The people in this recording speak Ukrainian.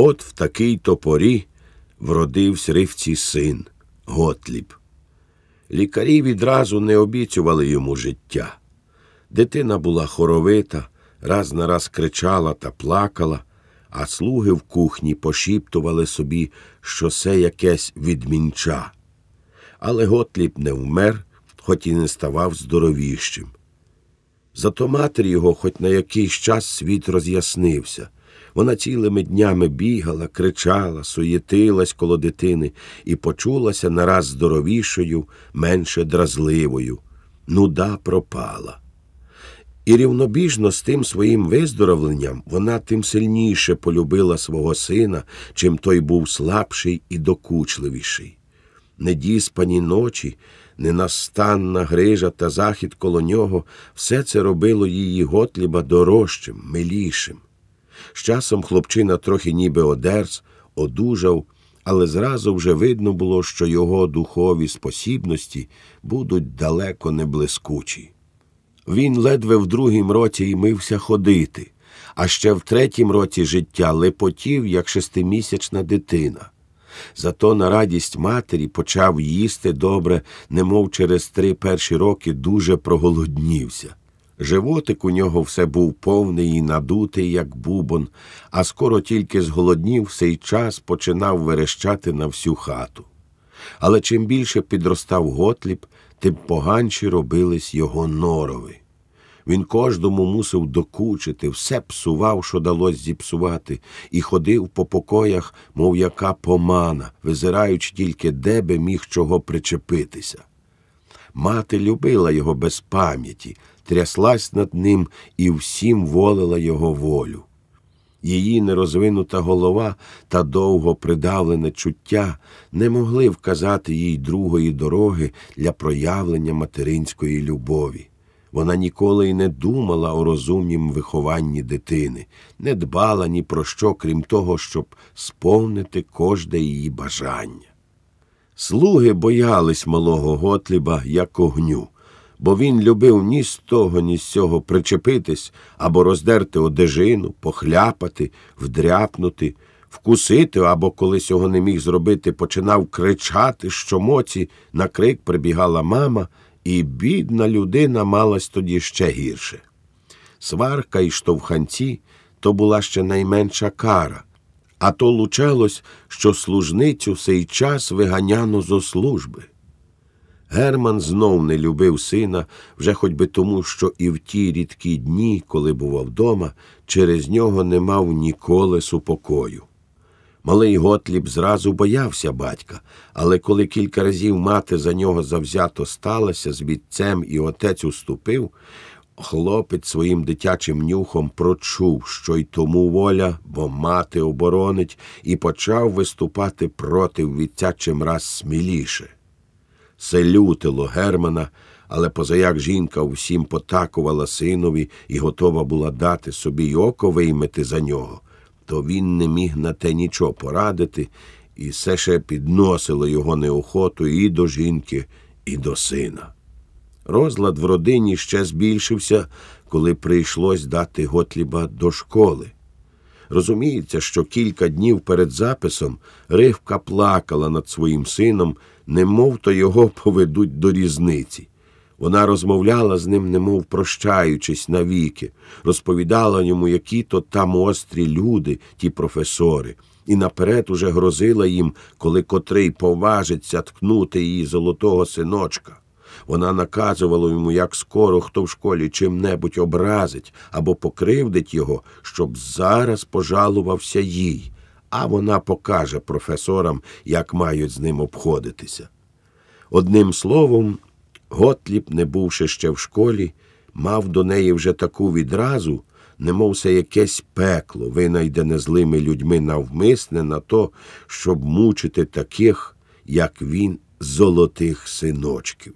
От в такій то порі вродився ривці син Готліб. Лікарі відразу не обіцювали йому життя. Дитина була хоровита, раз на раз кричала та плакала, а слуги в кухні пошіптували собі, що це якесь відмінча. Але Готліб не вмер, хоч і не ставав здоровіщим. Зато матір його хоч на якийсь час світ роз'яснився. Вона цілими днями бігала, кричала, суєтилась коло дитини і почулася нараз здоровішою, менше дразливою. Нуда пропала. І рівнобіжно з тим своїм виздоровленням вона тим сильніше полюбила свого сина, чим той був слабший і докучливіший. Недіспані ночі, ненастанна грижа та захід коло нього все це робило її Готліба дорожчим, милішим. З часом хлопчина трохи ніби одерз, одужав, але зразу вже видно було, що його духові спосібності будуть далеко не блискучі. Він ледве в другім році й мився ходити, а ще в третім році життя лепотів, як шестимісячна дитина. Зато на радість матері почав їсти добре, немов через три перші роки дуже проголоднівся. Животик у нього все був повний і надутий, як бубон, а скоро тільки зголоднів сей час починав верещати на всю хату. Але чим більше підростав Готліб, тим поганші робились його норови. Він кожному мусив докучити, все псував, що далось зіпсувати, і ходив по покоях, мов яка помана, визираючи тільки де би міг чого причепитися. Мати любила його без пам'яті, тряслась над ним і всім волила його волю. Її нерозвинута голова та довго придавлене чуття не могли вказати їй другої дороги для проявлення материнської любові. Вона ніколи й не думала о розумнім вихованні дитини, не дбала ні про що, крім того, щоб сповнити кожне її бажання. Слуги боялись малого Готліба як огню, бо він любив ні з того, ні з цього причепитись або роздерти одежину, похляпати, вдряпнути, вкусити або, коли цього не міг зробити, починав кричати, що моці на крик прибігала мама, і бідна людина малась тоді ще гірше. Сварка і штовханці то була ще найменша кара, а то лучалось, що служницю сей час виганяно зо служби. Герман знов не любив сина вже хоч би тому, що і в ті рідкі дні, коли бував вдома, через нього не мав ніколи супокою. Малий Готліб зразу боявся батька, але коли кілька разів мати за нього завзято сталася з бітцем і отець уступив, хлопець своїм дитячим нюхом прочув, що й тому воля, бо мати оборонить, і почав виступати проти вітця чимраз сміліше. Се лютило Германа, але позаяк жінка всім потакувала синові і готова була дати собі й око виймити за нього, то він не міг на те нічого порадити, і все ще підносило його неохоту і до жінки, і до сина. Розлад в родині ще збільшився, коли прийшлось дати Готліба до школи. Розуміється, що кілька днів перед записом Ривка плакала над своїм сином, немов то його поведуть до різниці. Вона розмовляла з ним, немов прощаючись навіки, розповідала йому, які то там острі люди, ті професори, і наперед уже грозила їм, коли котрий поважиться ткнути її золотого синочка. Вона наказувала йому, як скоро хто в школі чим-небудь образить або покривдить його, щоб зараз пожалувався їй, а вона покаже професорам, як мають з ним обходитися. Одним словом, Готліб, не бувши ще в школі, мав до неї вже таку відразу, немовся якесь пекло, винайдене злими людьми навмисне на то, щоб мучити таких, як він, золотих синочків.